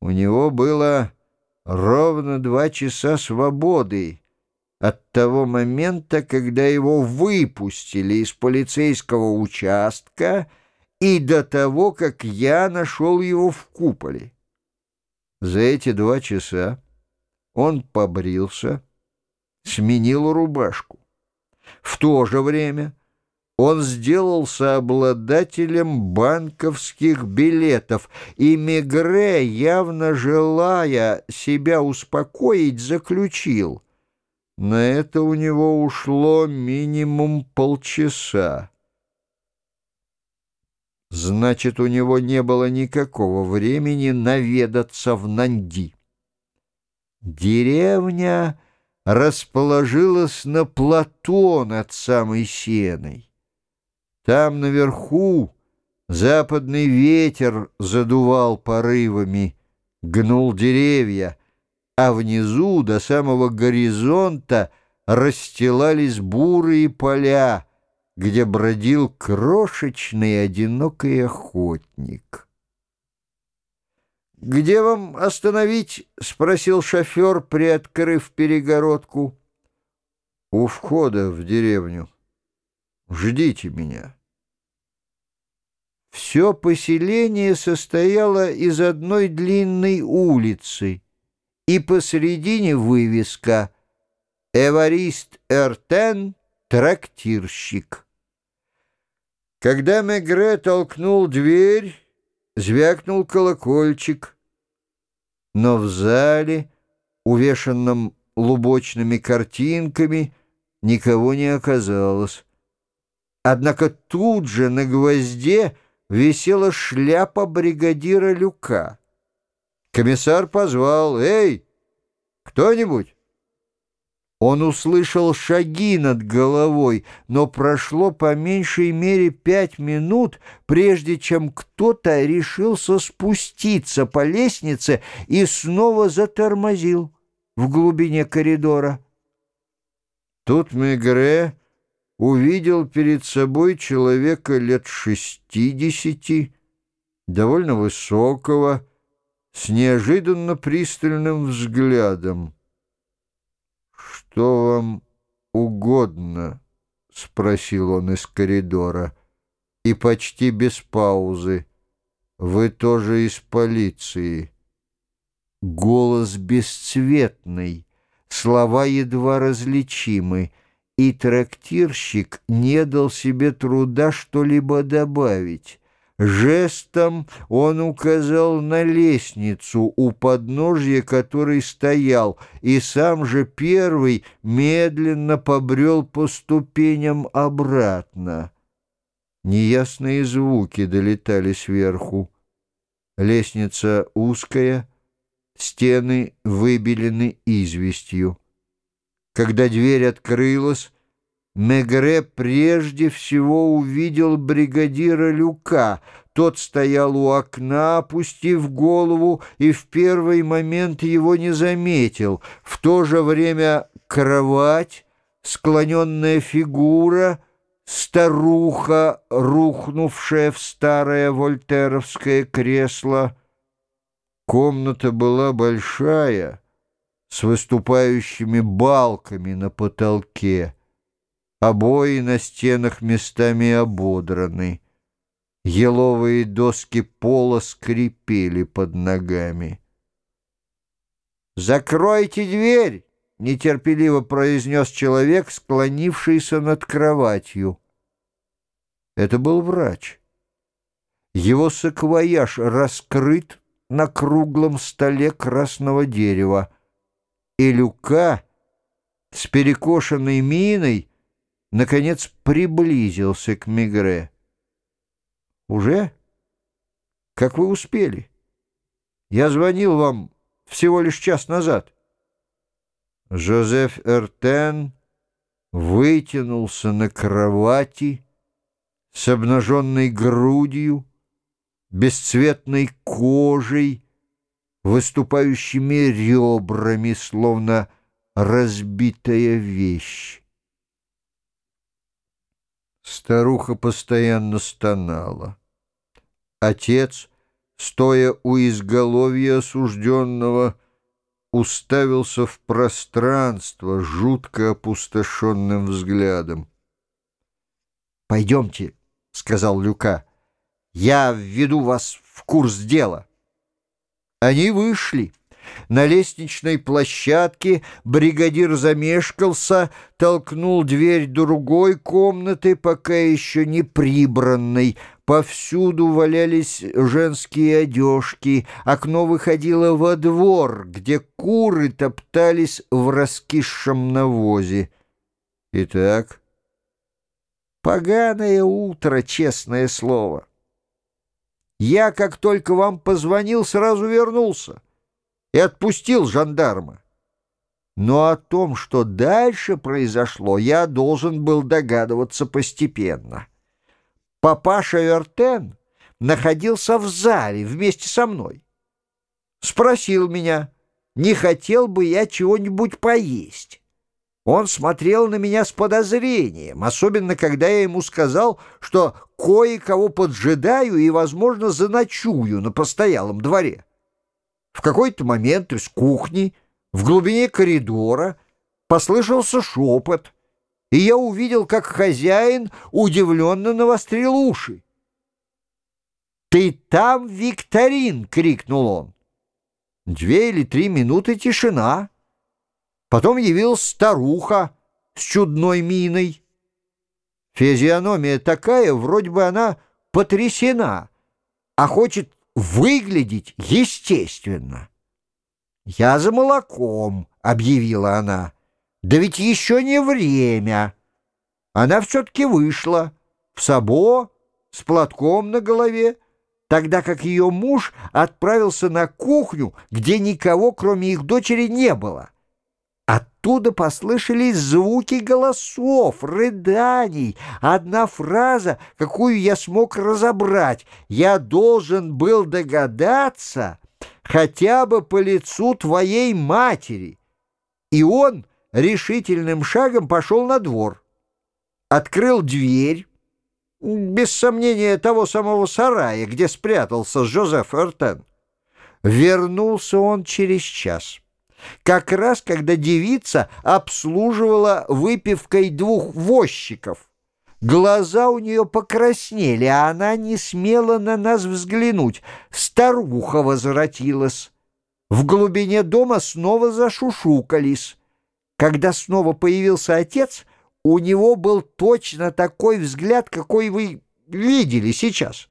У него было ровно два часа свободы от того момента, когда его выпустили из полицейского участка и до того, как я нашел его в куполе. За эти два часа он побрился, сменил рубашку. В то же время он сделался обладателем банковских билетов, и Мегре, явно желая себя успокоить, заключил. На это у него ушло минимум полчаса. Значит, у него не было никакого времени наведаться в Нанди. Деревня расположилась на плато над самой сеной. Там наверху западный ветер задувал порывами, гнул деревья, а внизу до самого горизонта расстилались бурые поля, где бродил крошечный одинокий охотник. «Где вам остановить?» — спросил шофер, приоткрыв перегородку. «У входа в деревню». Ждите меня. Все поселение состояло из одной длинной улицы, и посредине вывеска «Эварист Эртен, трактирщик». Когда Мегре толкнул дверь, звякнул колокольчик, но в зале, увешанном лубочными картинками, никого не оказалось. Однако тут же на гвозде висела шляпа бригадира Люка. Комиссар позвал «Эй, кто-нибудь?» Он услышал шаги над головой, но прошло по меньшей мере пять минут, прежде чем кто-то решился спуститься по лестнице и снова затормозил в глубине коридора. Тут Мегре увидел перед собой человека лет шестидесяти, довольно высокого, с неожиданно пристальным взглядом. «Что вам угодно?» — спросил он из коридора. И почти без паузы. «Вы тоже из полиции?» Голос бесцветный, слова едва различимы — и трактирщик не дал себе труда что-либо добавить. Жестом он указал на лестницу, у подножья которой стоял, и сам же первый медленно побрел по ступеням обратно. Неясные звуки долетали сверху. Лестница узкая, стены выбелены известью. Когда дверь открылась, Мегре прежде всего увидел бригадира Люка. Тот стоял у окна, опустив голову, и в первый момент его не заметил. В то же время кровать, склоненная фигура, старуха, рухнувшая в старое вольтеровское кресло. Комната была большая, с выступающими балками на потолке. Обои на стенах местами ободраны. Еловые доски пола скрипели под ногами. «Закройте дверь!» — нетерпеливо произнес человек, склонившийся над кроватью. Это был врач. Его саквояж раскрыт на круглом столе красного дерева и Люка с перекошенной миной наконец приблизился к Мигре. «Уже? Как вы успели? Я звонил вам всего лишь час назад». Жозеф Эртен вытянулся на кровати с обнаженной грудью, бесцветной кожей, выступающими ребрами, словно разбитая вещь. Старуха постоянно стонала. Отец стоя у изголовья осужденного, уставился в пространство жутко опустошенным взглядом. «Пойдемте», — сказал Люка, — «я введу вас в курс дела». Они вышли. На лестничной площадке бригадир замешкался, толкнул дверь другой комнаты, пока еще не прибранной. Повсюду валялись женские одежки, окно выходило во двор, где куры топтались в раскисшем навозе. Итак, поганое утро, честное слово. Я, как только вам позвонил, сразу вернулся и отпустил жандарма. Но о том, что дальше произошло, я должен был догадываться постепенно. Папаша Вертен находился в зале вместе со мной. Спросил меня, не хотел бы я чего-нибудь поесть. Он смотрел на меня с подозрением, особенно когда я ему сказал, что кое-кого поджидаю и, возможно, заночую на постоялом дворе. В какой-то момент из кухни, в глубине коридора, послышался шепот, и я увидел, как хозяин удивленно навострил уши. «Ты там, Викторин!» — крикнул он. Две или три минуты тишина. Потом явилась старуха с чудной миной. Физиономия такая, вроде бы она потрясена, а хочет выглядеть естественно. «Я за молоком», — объявила она. «Да ведь еще не время». Она все-таки вышла в сабо с платком на голове, тогда как ее муж отправился на кухню, где никого, кроме их дочери, не было. Оттуда послышались звуки голосов, рыданий. Одна фраза, какую я смог разобрать. Я должен был догадаться хотя бы по лицу твоей матери. И он решительным шагом пошел на двор. Открыл дверь, без сомнения, того самого сарая, где спрятался Жозеф Эртен. Вернулся он через час как раз когда девица обслуживала выпивкой двух возчиков. Глаза у нее покраснели, а она не смела на нас взглянуть. Старуха возвратилась. В глубине дома снова зашушукались. Когда снова появился отец, у него был точно такой взгляд, какой вы видели сейчас.